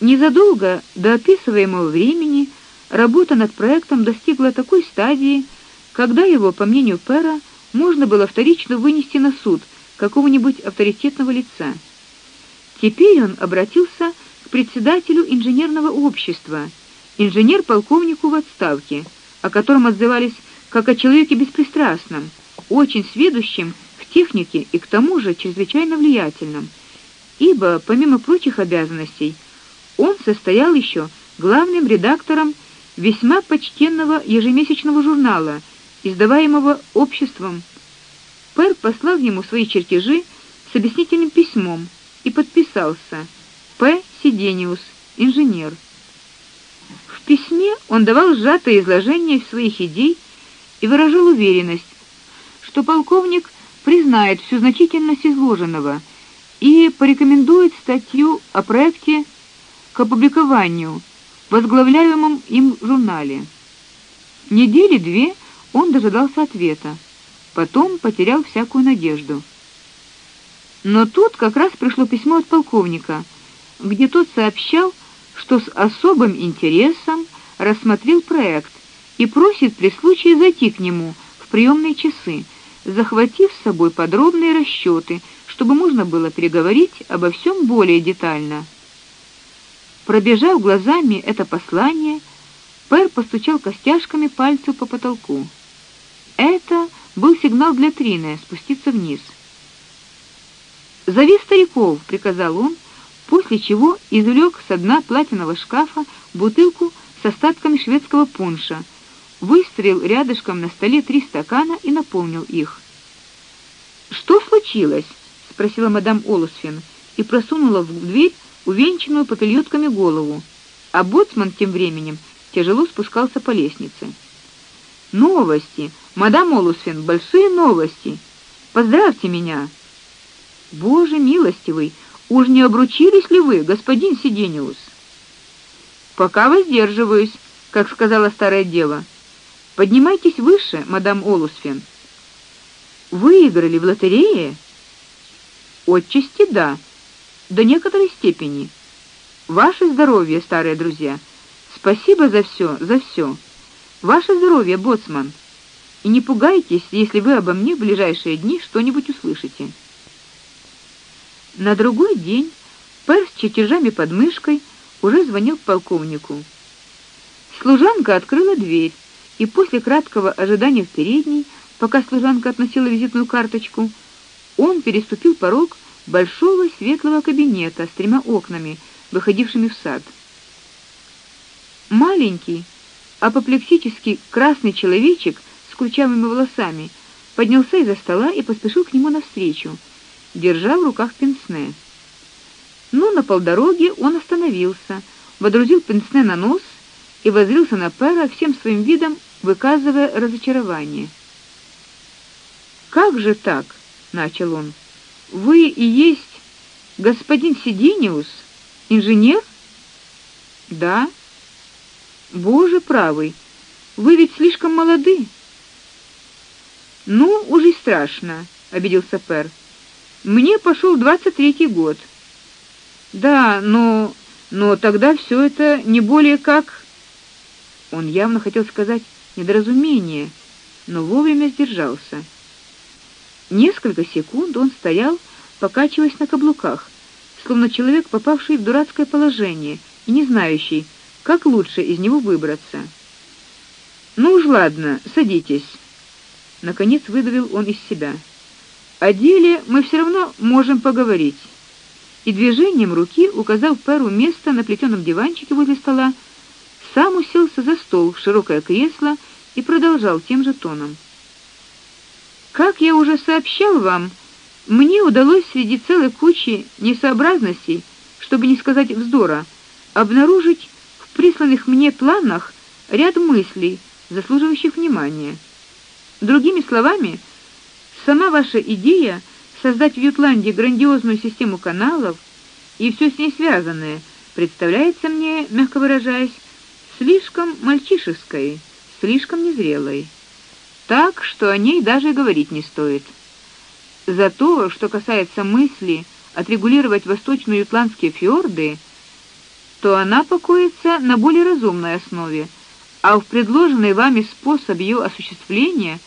Незадолго до описываемого времени работа над проектом достигла такой стадии, когда его, по мнению Пера, можно было вторично вынести на суд какого-нибудь авторитетного лица. Теперь он обратился к председателю инженерного общества, инженер-полковнику в отставке, о котором отзывались как о человеке беспристрастном, очень сведущем в технике и к тому же чрезвычайно влиятельном, ибо помимо прочих обязанностей он состоял еще главным редактором весьма почтенного ежемесячного журнала, издаваемого обществом. Пер послал ему свои чертежи с объяснительным письмом и подписался: П. Сидениус, инженер. В письме он давал сжатое изложение своих идей и выражал уверенность, что полковник признает всю значительность изложенного и порекомендует статью о проекте к опубликованию в возглавляемом им журнале. Недели две он дожидался ответа, потом потерял всякую надежду. Но тут как раз пришло письмо от полковника, где тот сообщал, что с особым интересом рассмотрел проект и просит при случае зайти к нему в приемные часы, захватив с собой подробные расчеты, чтобы можно было переговорить обо всем более детально. Пробежав глазами это послание, Пер постучал костяшками пальцев по потолку. Это был сигнал для Трины спуститься вниз. "Зови стариков", приказал он, после чего извлек с дна платинового шкафа бутылку с остатками шведского пунша, выстроил рядышком на столе три стакана и наполнил их. "Что случилось?" спросила мадам Олосфин и просунула в дверь увенчанную попельотками голову, а боцман тем временем тяжело спускался по лестнице. Новости, мадам Олусфин, большие новости. Поздравьте меня. Боже милостивый, уж не обручились ли вы, господин Сидениус? Пока воздерживаюсь, как сказала старая дева. Поднимайтесь выше, мадам Олусфин. Выиграли в лотерее? Отчасти да до некоторой степени. Ваше здоровье, старые друзья. Спасибо за все, за все. Ваше здоровье, боцман. И не пугайтесь, если вы обо мне в ближайшие дни что-нибудь услышите. На другой день Пер с чертежами под мышкой уже звонил полковнику. Служанка открыла дверь, и после краткого ожидания в передней, пока служанка относила визитную карточку, он переступил порог большого светлого кабинета с тремя окнами, выходившими в сад. Маленький, апоплексический красный человечек с курчавыми волосами поднялся из-за стола и поспешил к нему навстречу, держа в руках пенсне. Но на полдороге он остановился, водрузил пенсне на нос и воззрился на Пера всем своим видом, выказывая разочарование. Как же так, начал он. Вы и есть господин Сидениус, инженер? Да. Боже правый, вы ведь слишком молоды. Ну, уже страшно, обиделся Пер. Мне пошел двадцать третий год. Да, но но тогда все это не более как Он явно хотел сказать недоразумение, но вовремя сдержался. Несколько секунд он стоял, покачиваясь на каблуках, словно человек, попавший в дурацкое положение и не знающий, как лучше из него выбраться. Ну уж ладно, садитесь. Наконец выдавил он из себя. О деле мы все равно можем поговорить. И движением руки указал Перу место на плетеном диванчике возле стола, сам уселся за стол в широкое кресло и продолжал тем же тоном. Как я уже сообщал вам, мне удалось среди целой кучи несообразностей, чтобы не сказать вздора, обнаружить в присланных мне планах ряд мыслей, заслуживающих внимания. Другими словами, сама ваша идея создать в Ютландии грандиозную систему каналов и все с ней связанное представляется мне, мягко выражаясь, слишком мальчишеской, слишком незрелой так что о ней даже говорить не стоит. За то, что касается мысли отрегулировать восточно-ютландские фьорды, что она покоится на более разумной основе, а в предложенный вами способ ее осуществления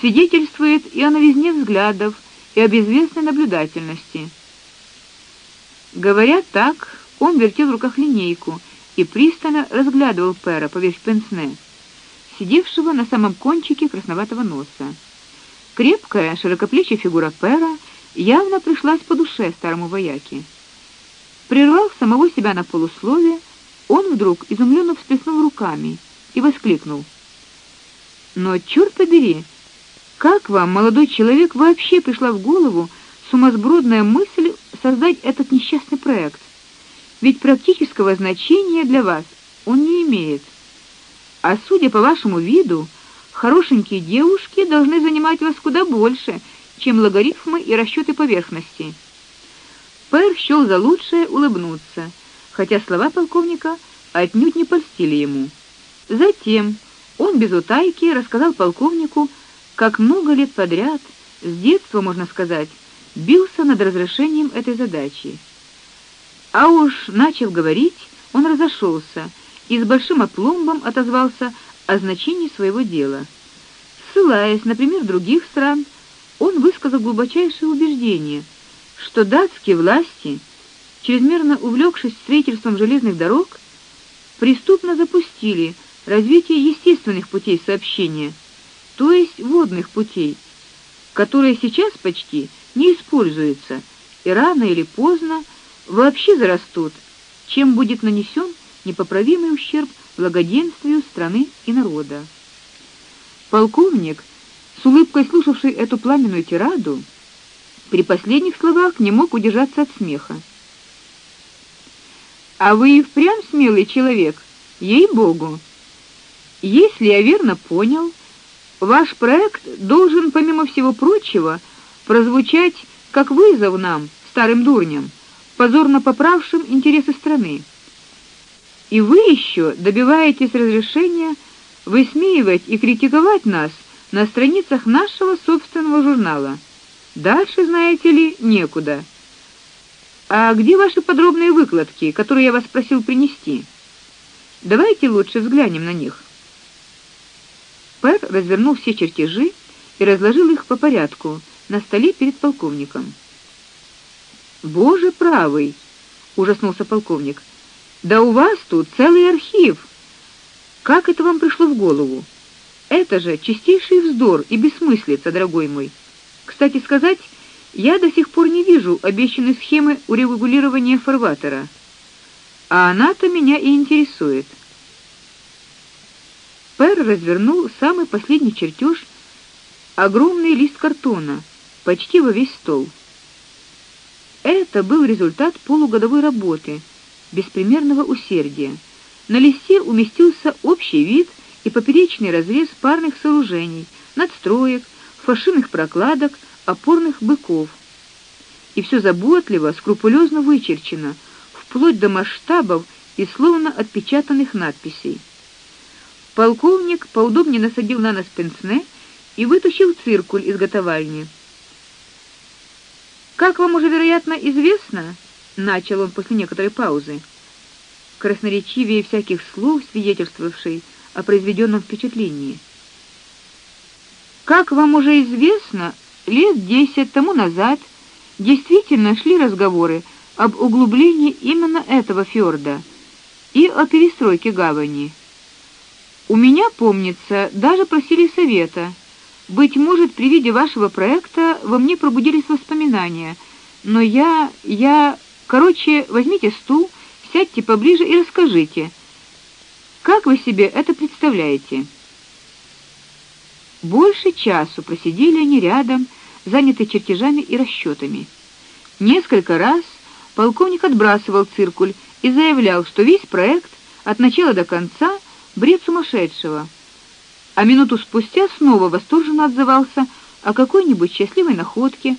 свидетельствует и о новизне взглядов, и об известной наблюдательности. Говоря так, он вертел в руках линейку и пристально разглядывал Пера поверх пенсне, сидевшего на самом кончике красноватого носа. Крепкая, широкоплечая фигура Пера явно пришлась по душе старому вояке. Прервав самого себя на полуслове, он вдруг изумленно всплеснул руками и воскликнул: "Но черт побери, как вам, молодой человек, вообще пришла в голову сумасбродная мысль создать этот несчастный проект? Ведь практического значения для вас он не имеет. А судя по вашему виду, хорошенькие девушки должны занимать вас куда больше, чем логарифмы и расчеты поверхности". Пэр счел за лучшее улыбнуться, хотя слова полковника отнюдь не польстили ему. Затем он без утайки рассказал полковнику, как много лет подряд, с детства, можно сказать, бился над разрешением этой задачи. А уж начав говорить, он разошелся и с большим опломбом отозвался о значении своего дела. Ссылаясь на пример других стран, он высказал глубочайшее убеждение – что датские власти, чрезмерно увлекшись строительством железных дорог, преступно запустили развитие естественных путей сообщения, то есть водных путей, которые сейчас почти не используются и рано или поздно вообще зарастут, чем будет нанесен непоправимый ущерб благоденствию страны и народа. Полковник, с улыбкой слушавший эту пламенную тираду, при последних словах не мог удержаться от смеха. А вы и впрямь смелый человек, ей-богу. Если я верно понял, ваш проект должен, помимо всего прочего, прозвучать как вызов нам, старым дурням, позорно поправшим интересы страны. И вы еще добиваетесь разрешения высмеивать и критиковать нас на страницах нашего собственного журнала. Дальше, знаете ли, некуда. А где ваши подробные выкладки, которые я вас просил принести? Давайте лучше взглянем на них. Пэр развернул все чертежи и разложил их по порядку на столе перед полковником. Боже правый, ужаснулся полковник. Да у вас тут целый архив. Как это вам пришло в голову? Это же чистейший вздор и бессмыслица, дорогой мой. Кстати сказать, я до сих пор не вижу обещанной схемы урегулирования фарватера. А она-то меня и интересует. Пэр развернул самый последний чертеж, огромный лист картона, почти во весь стол. Это был результат полугодовой работы, беспримерного усердия. На листе уместился общий вид и поперечный разрез парных сооружений, надстроек, фашинных прокладок, опорных быков. И все заботливо, скрупулезно вычерчено, вплоть до масштабов и словно отпечатанных надписей. Полковник поудобнее насадил на нос пенсне и вытащил циркуль из готовальни. Как вам уже вероятно известно, начал он после некоторой паузы, красноречивее всяких слов свидетельствовавший о произведенном впечатлении. Как вам уже известно, лет десять тому назад действительно шли разговоры об углублении именно этого фьорда и о перестройке гавани. У меня, помнится, даже просили совета. Быть может, при виде вашего проекта во мне пробудились воспоминания, но я я, короче, возьмите стул, сядьте поближе и расскажите, как вы себе это представляете? Больше часу просидели они рядом, занятые чертежами и расчетами. Несколько раз полковник отбрасывал циркуль и заявлял, что весь проект от начала до конца бред сумасшедшего. А минуту спустя снова восторженно отзывался о какой-нибудь счастливой находке,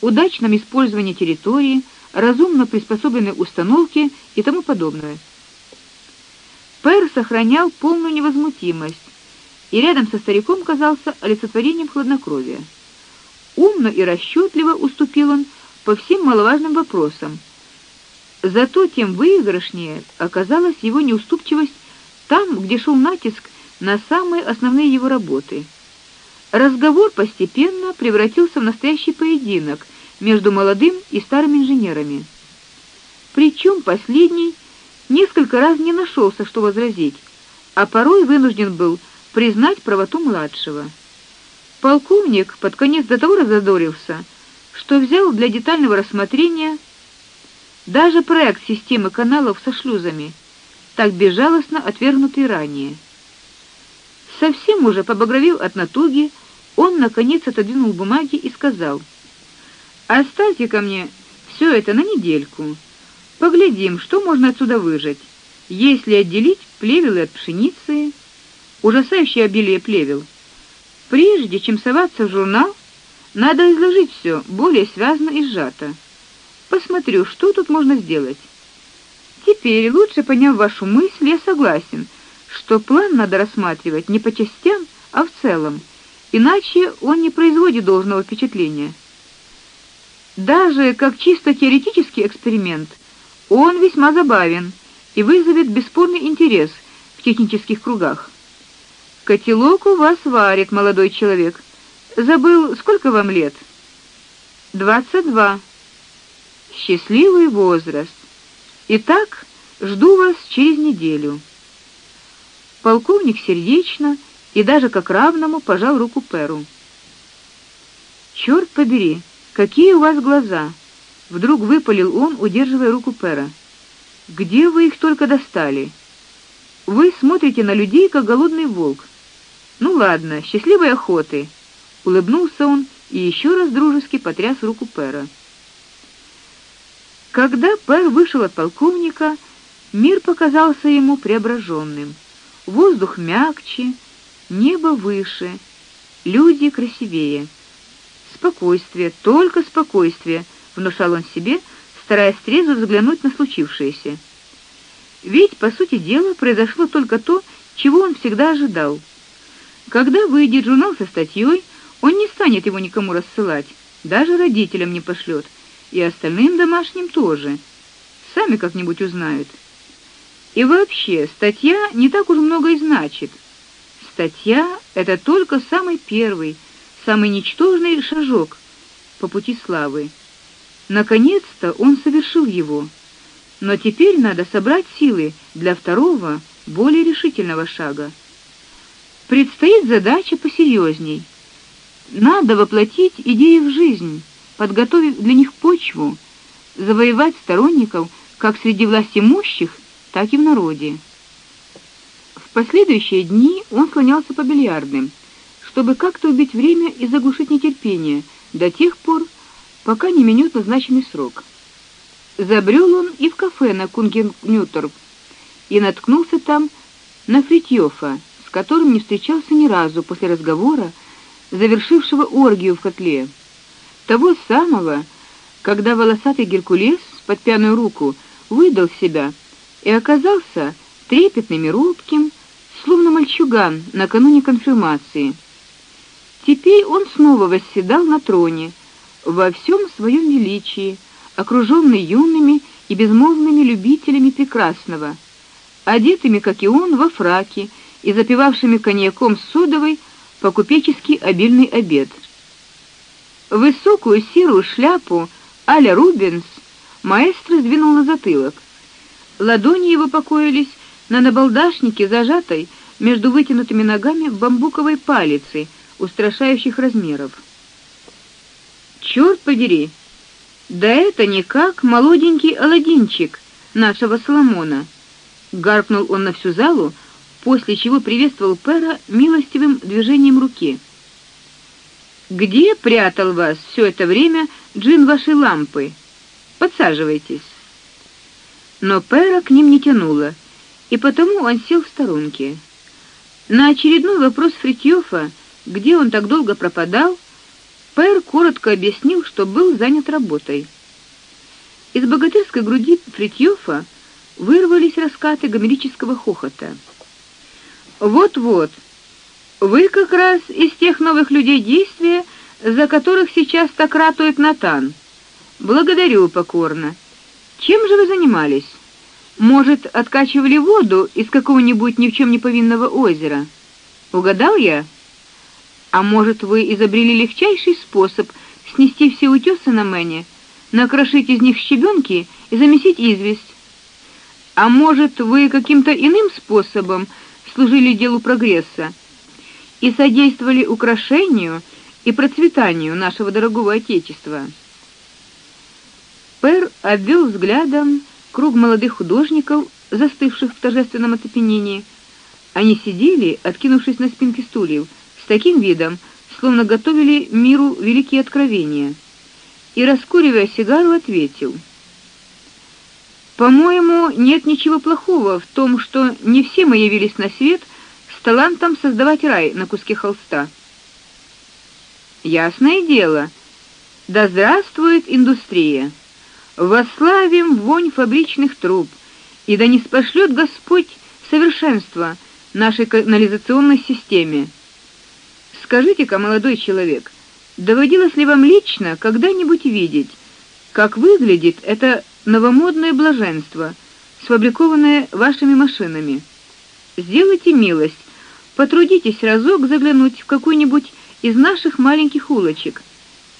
удачном использовании территории, разумно приспособленной установке и тому подобное. Пэр сохранял полную невозмутимость, и рядом со стариком казался олицетворением хладнокровия. Умно и расчетливо уступил он по всем маловажным вопросам. Зато тем выигрышнее оказалась его неуступчивость там, где шел натиск на самые основные его работы. Разговор постепенно превратился в настоящий поединок между молодым и старым инженерами. Причем последний несколько раз не нашелся, что возразить, а порой вынужден был признать правоту младшего. Полковник под конец до того разодорился, что взял для детального рассмотрения даже проект системы каналов со шлюзами, так безжалостно отвергнутый ранее. Совсем уже побагровев от натуги, он наконец отодвинул бумаги и сказал: "Оставьте ко мне все это на недельку. Поглядим, что можно отсюда выжать. Если отделить плевелы от пшеницы, ужасающее обилие плевел. Прежде чем соваться в журнал, надо изложить все более связно и сжато. Посмотрю, что тут можно сделать. Теперь, лучше поняв вашу мысль, я согласен, что план надо рассматривать не по частям, а в целом, иначе он не производит должного впечатления. Даже как чисто теоретический эксперимент он весьма забавен и вызовет бесспорный интерес в технических кругах. Котелок у вас варит, молодой человек. Забыл, сколько вам лет? Двадцать два. Счастливый возраст. Итак, жду вас через неделю. Полковник сердечно и даже как равному пожал руку Перу. Черт побери, какие у вас глаза, вдруг выпалил он, удерживая руку Пера. Где вы их только достали? Вы смотрите на людей как голодный волк. Ну ладно, счастливой охоты, улыбнулся он и еще раз дружески потряс руку Пера. Когда Пэр вышел от полковника, мир показался ему преображенным. Воздух мягче, небо выше, люди красивее. Спокойствие, только спокойствие, внушал он себе, стараясь трезво взглянуть на случившееся. Ведь, по сути дела, произошло только то, чего он всегда ожидал. Когда выйдет журнал со статьей, он не станет его никому рассылать, даже родителям не пошлет и остальным домашним тоже. Сами как-нибудь узнают. И вообще, статья не так уж много и значит. Статья это только самый первый, самый ничтожный шажок по пути славы. Наконец-то он совершил его. Но теперь надо собрать силы для второго, более решительного шага. Предстоит задача посерьезней. Надо воплотить идеи в жизнь подготовив для них почву, завоевать сторонников как среди властимущих, так и в народе. В последующие дни он слонялся по бильярдным, чтобы как-то убить время и заглушить нетерпение до тех пор, пока не минет назначенный срок. Забрел он и в кафе на Кунгенюторп и наткнулся там на Фритьёфа, с которым не встречался ни разу после разговора, завершившего оргию в котле того самого, когда волосатый Геркулес под пьяную руку выдал себя и оказался трепетным и робким, словно мальчуган накануне конфирмации. Теперь он снова восседал на троне во всем своем величии, окруженный юными и безмолвными любителями прекрасного, одетыми, как и он, во фраки и запивавшими коньяком с содовой по-купечески обильный обед. Высокую серую шляпу а-ля Рубенс маэстро сдвинул на затылок. Ладони его покоились на набалдашнике, зажатой между вытянутыми ногами бамбуковой палицы устрашающих размеров. Черт подери. Да это никак молоденький Аладдинчик нашего Соломона. гаркнул он на всю залу, после чего приветствовал Пера милостивым движением руки. Где прятал вас все это время джин вашей лампы? Подсаживайтесь. Но Пэра к ним не тянуло, и потому он сел в сторонке. На очередной вопрос Фритьёфа, где он так долго пропадал, Пэр коротко объяснил, что был занят работой. Из богатырской груди Фритьёфа вырвались раскаты гомерического хохота. Вот-вот, вы как раз из тех новых людей действия, за которых сейчас так ратует Натан. Благодарю покорно. Чем же вы занимались? Может, откачивали воду из какого-нибудь ни в чем не повинного озера? Угадал я? А может, вы изобрели легчайший способ снести все утёсы на Мэне, накрошить из них щебенки и замесить известь? А может, вы каким-то иным способом служили делу прогресса и содействовали украшению и процветанию нашего дорогого отечества? Пер обвел взглядом круг молодых художников, застывших в торжественном оцепенении. Они сидели, откинувшись на спинки стульев, с таким видом, словно готовили миру великие откровения. И раскуривая сигару, ответил: по-моему, нет ничего плохого в том, что не все мы явились на свет с талантом создавать рай на куске холста. Ясное дело. Да здравствует индустрия. Восславим вонь фабричных труб, и да не спошлет Господь совершенство нашей канализационной системе. Скажите-ка, молодой человек, доводилось ли вам лично когда-нибудь видеть, как выглядит это новомодное блаженство, сфабрикованное вашими машинами. Сделайте милость, потрудитесь разок заглянуть в какую-нибудь из наших маленьких улочек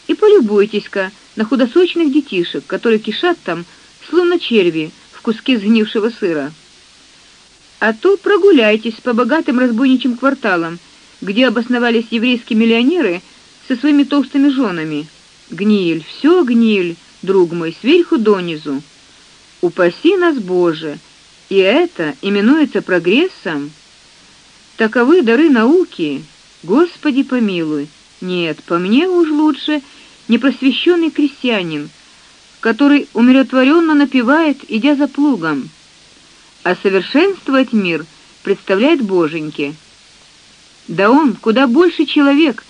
и полюбуйтесь-ка на худосочных детишек, которые кишат там, словно черви в куске сгнившего сыра. А то прогуляйтесь по богатым разбойничьим кварталам, где обосновались еврейские миллионеры со своими толстыми женами. Гниль, все гниль друг мой, сверху донизу. Упаси нас, Боже. И это именуется прогрессом. Таковы дары науки. Господи помилуй. Нет, по мне уж лучше непросвещенный крестьянин, который умиротворенно напевает, идя за плугом. А совершенствовать мир представляет боженьки. Да он куда больше человек,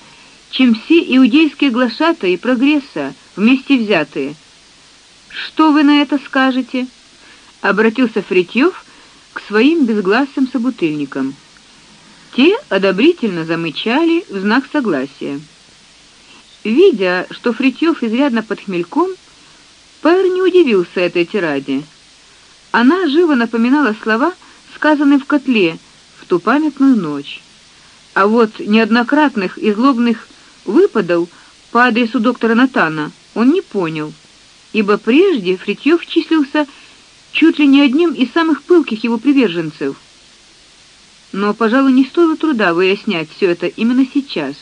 чем все иудейские глашатаи прогресса вместе взятые. Что вы на это скажете? обратился Фритьёв к своим безгласым собутыльникам. Те одобрительно замычали в знак согласия. Видя, что Фритьёв изрядно под хмельком, Пэр не удивился этой тираде. Она живо напоминала слова, сказанные в котле в ту памятную ночь. А вот неоднократных и злобных выпадов по адресу доктора Натана он не понял ибо прежде Фритьёв числился чуть ли не одним из самых пылких его приверженцев. Но, пожалуй, не стоило труда выяснять все это именно сейчас.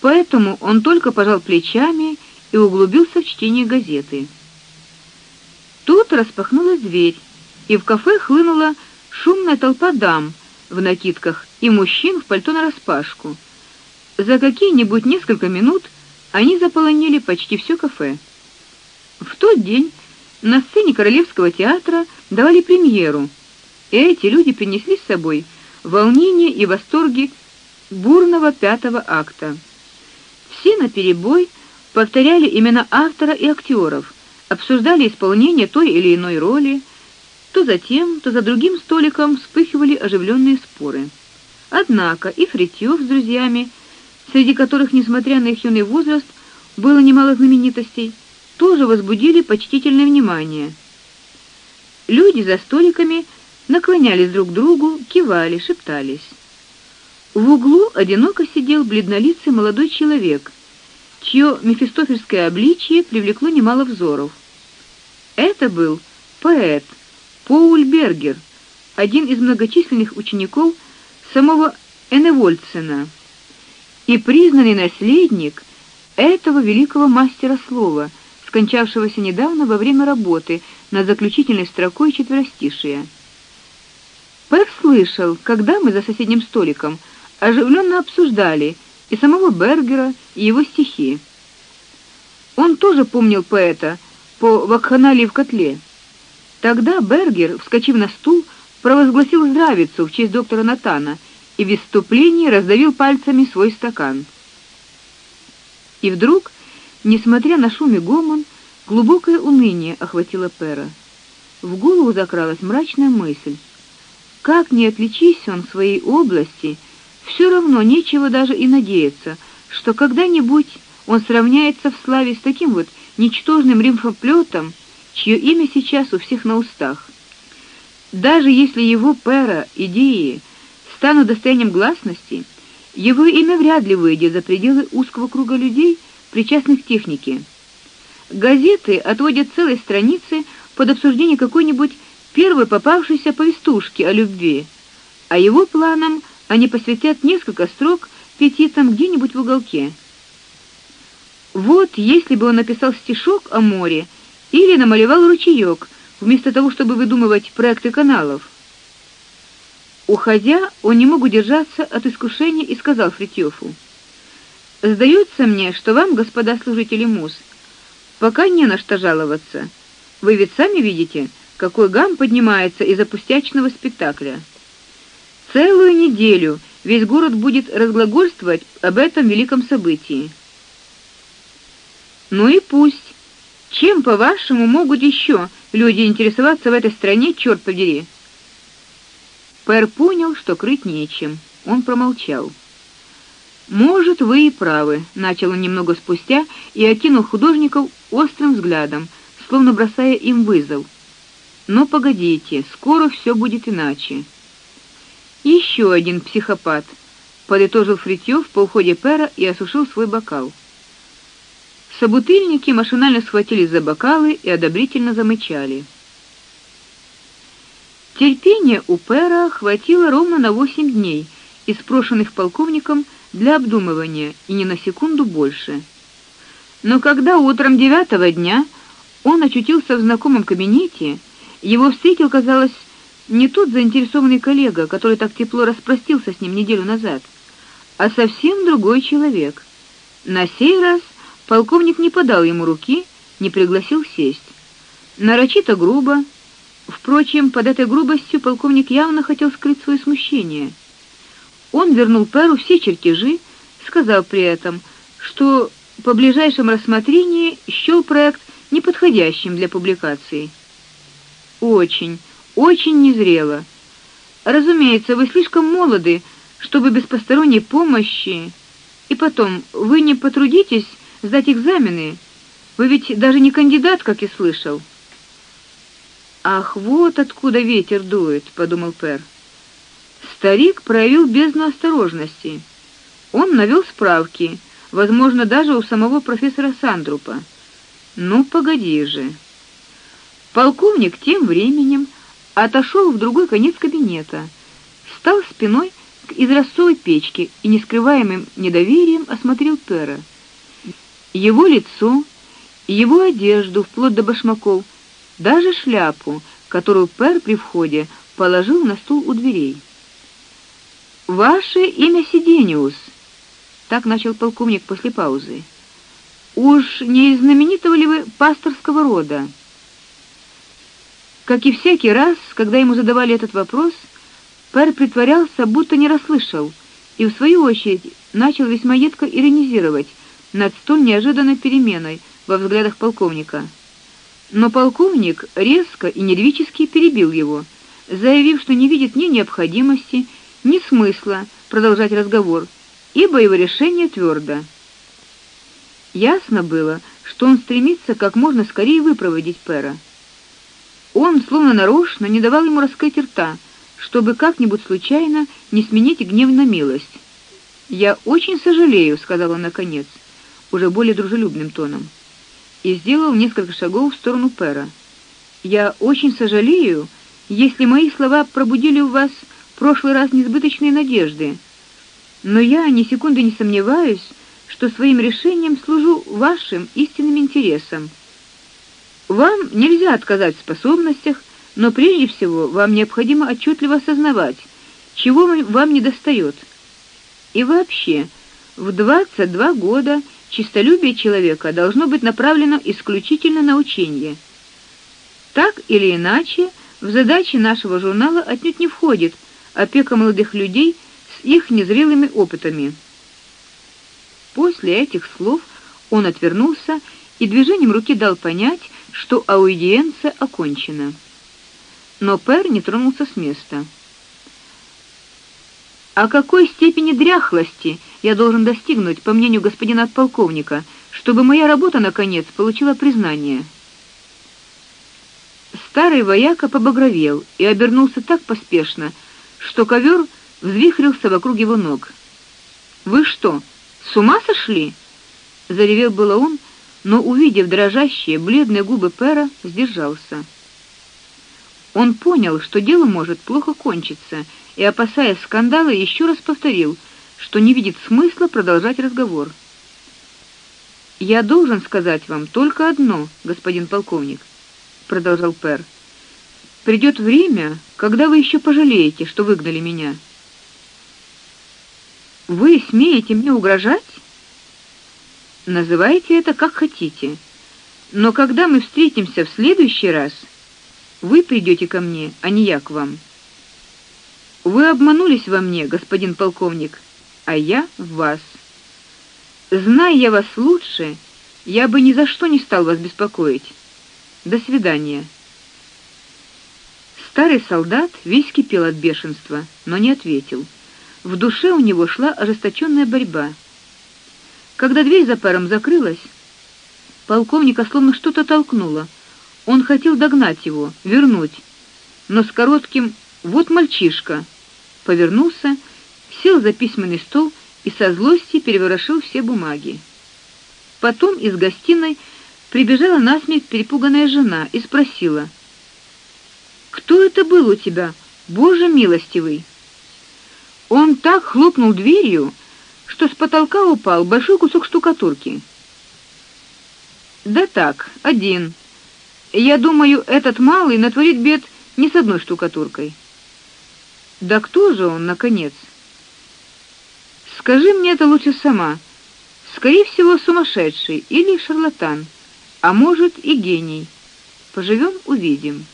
Поэтому он только пожал плечами и углубился в чтение газеты. Тут распахнулась дверь, и в кафе хлынула шумная толпа дам в накидках и мужчин в пальто нараспашку. За какие-нибудь несколько минут они заполонили почти все кафе. В тот день на сцене Королевского театра давали премьеру. И эти люди принесли с собой волнение и восторги бурного пятого акта. Все наперебой повторяли имена автора и актеров, обсуждали исполнение той или иной роли. То за тем, то за другим столиком вспыхивали оживленные споры. Однако и Фритьёв с друзьями, среди которых, несмотря на их юный возраст, было немало знаменитостей, тоже возбудили почтительное внимание. Люди за столиками наклонялись друг к другу, кивали, шептались. В углу одиноко сидел бледнолицый молодой человек, чье мефистофельское обличье привлекло немало взоров. Это был поэт Пауль Бергер, один из многочисленных учеников самого Эневольцена и признанный наследник этого великого мастера слова – скончавшегося недавно во время работы над заключительной строкой четверостишия. Пэр слышал, когда мы за соседним столиком оживленно обсуждали и самого Бергера, и его стихи. Он тоже помнил поэта по вакханалии в котле. Тогда Бергер, вскочив на стул, провозгласил здравицу в честь доктора Натана и в выступлении раздавил пальцами свой стакан. И вдруг Несмотря на шум и гомон, глубокое уныние охватило Пера. В голову закралась мрачная мысль: как не отличись он в своей области, все равно нечего даже и надеяться, что когда-нибудь он сравняется в славе с таким вот ничтожным римфоплетом чье имя сейчас у всех на устах. Даже если его пера идеи станут достоянием гласности, его имя вряд ли выйдет за пределы узкого круга людей, причастных к технике. Газеты отводят целые страницы под обсуждение какой-нибудь первой попавшейся повестушки о любви, а его планам они посвятят несколько строк петитам где-нибудь в уголке. Вот, если бы он написал стишок о море или намалевал ручеек, вместо того, чтобы выдумывать проекты каналов. Уходя, он не мог удержаться от искушения и сказал Фритьёфу: "Сдается мне, что вам, господа служители мус, пока не на что жаловаться. Вы ведь сами видите, какой гам поднимается из опустячного спектакля. Целую неделю весь город будет разглагольствовать об этом великом событии. Ну и пусть. Чем, по-вашему, могут еще люди интересоваться в этой стране, черт подери? Пэр понял, что крыть нечем. Он промолчал. Может, вы и правы, начал он немного спустя и окинул художников острым взглядом, словно бросая им вызов. Но погодите, скоро все будет иначе. Еще один психопат, подытожил Фритьёв по уходе Пера и осушил свой бокал. Собутыльники машинально схватились за бокалы и одобрительно замычали. Терпения у Пера хватило ровно на восемь дней, испрошенных полковником для обдумывания, и ни на секунду больше. Но когда утром девятого дня он очутился в знакомом кабинете, его встретил, казалось, не тот заинтересованный коллега, который так тепло распростился с ним неделю назад, а совсем другой человек. На сей раз полковник не подал ему руки, не пригласил сесть. Нарочито грубо, впрочем, под этой грубостью полковник явно хотел скрыть свое смущение. Он вернул Перу все чертежи, сказал при этом, что по ближайшем рассмотрении счёл проект неподходящим для публикации. Очень, очень незрело. Разумеется, вы слишком молоды, чтобы без посторонней помощи. И потом, вы не потрудитесь сдать экзамены? Вы ведь даже не кандидат, как я слышал. Ах, вот откуда ветер дует, подумал Пер. Старик проявил бездну осторожности. Он навел справки, возможно, даже у самого профессора Сандрупа. Ну, погоди же. Полковник тем временем отошел в другой конец кабинета, стал спиной к изразцовой печке и нескрываемым недоверием осмотрел Пера. Его лицо, его одежду вплоть до башмаков, даже шляпу, которую Пер при входе положил на стул у дверей. Ваше имя Сидениус, так начал полковник после паузы. Уж не из знаменитого ли вы пасторского рода? Как и всякий раз, когда ему задавали этот вопрос, Пер притворялся, будто не расслышал, и в свою очередь начал весьма едко иронизировать над столь неожиданной переменой во взглядах полковника. Но полковник резко и нервически перебил его, заявив, что не видит ни необходимости, ни смысла продолжать разговор, ибо его решение твердо. Ясно было, что он стремится как можно скорее выпроводить Пера. Он словно нарочно не давал ему раскрыть рта, чтобы как-нибудь случайно не сменить гнев на милость. "Я очень сожалею", сказал он наконец, уже более дружелюбным тоном, и сделал несколько шагов в сторону Пера. "Я очень сожалею, если мои слова пробудили у вас в прошлый раз несбыточные надежды. Но я ни секунды не сомневаюсь, что своим решением служу вашим истинным интересам. Вам нельзя отказать в способностях, но прежде всего вам необходимо отчетливо осознавать, чего вам недостает. И вообще, в 22 года честолюбие человека должно быть направлено исключительно на учение. Так или иначе, в задачи нашего журнала отнюдь не входит опека молодых людей с их незрелыми опытами. После этих слов он отвернулся и движением руки дал понять, что аудиенция окончена. Но Пер не тронулся с места. А какой степени дряхлости я должен достигнуть, по мнению господина полковника, чтобы моя работа наконец получила признание? Старый вояка побагровел и обернулся так поспешно, что ковер взвихрился вокруг его ног. Вы что, с ума сошли? заревел было он, но увидев дрожащие бледные губы Пера, сдержался. Он понял, что дело может плохо кончиться, и опасаясь скандала, еще раз повторил, что не видит смысла продолжать разговор. Я должен сказать вам только одно, господин полковник, продолжал Пер. Придет время, когда вы еще пожалеете, что выгнали меня. Вы смеете мне угрожать? Называйте это как хотите. Но когда мы встретимся в следующий раз, вы придете ко мне, а не я к вам. Вы обманулись во мне, господин полковник, а я в вас. Зная я вас лучше, я бы ни за что не стал вас беспокоить. До свидания. Старый солдат весь кипел от бешенства, но не ответил. В душе у него шла ожесточенная борьба. Когда дверь за паром закрылась, полковника словно что-то толкнуло. Он хотел догнать его, вернуть, но с коротким вот мальчишка повернулся, сел за письменный стол и со злости переворошил все бумаги. Потом из гостиной прибежала насмерть перепуганная жена и спросила: "Кто это был у тебя, Боже милостивый?" Он так хлопнул дверью, что с потолка упал большой кусок штукатурки. Да так, один. Я думаю, этот малый натворит бед не с одной штукатуркой. Да кто же он наконец? Скажи мне это лучше сама. Скорее всего, сумасшедший или шарлатан, а может и гений. Поживем, увидим.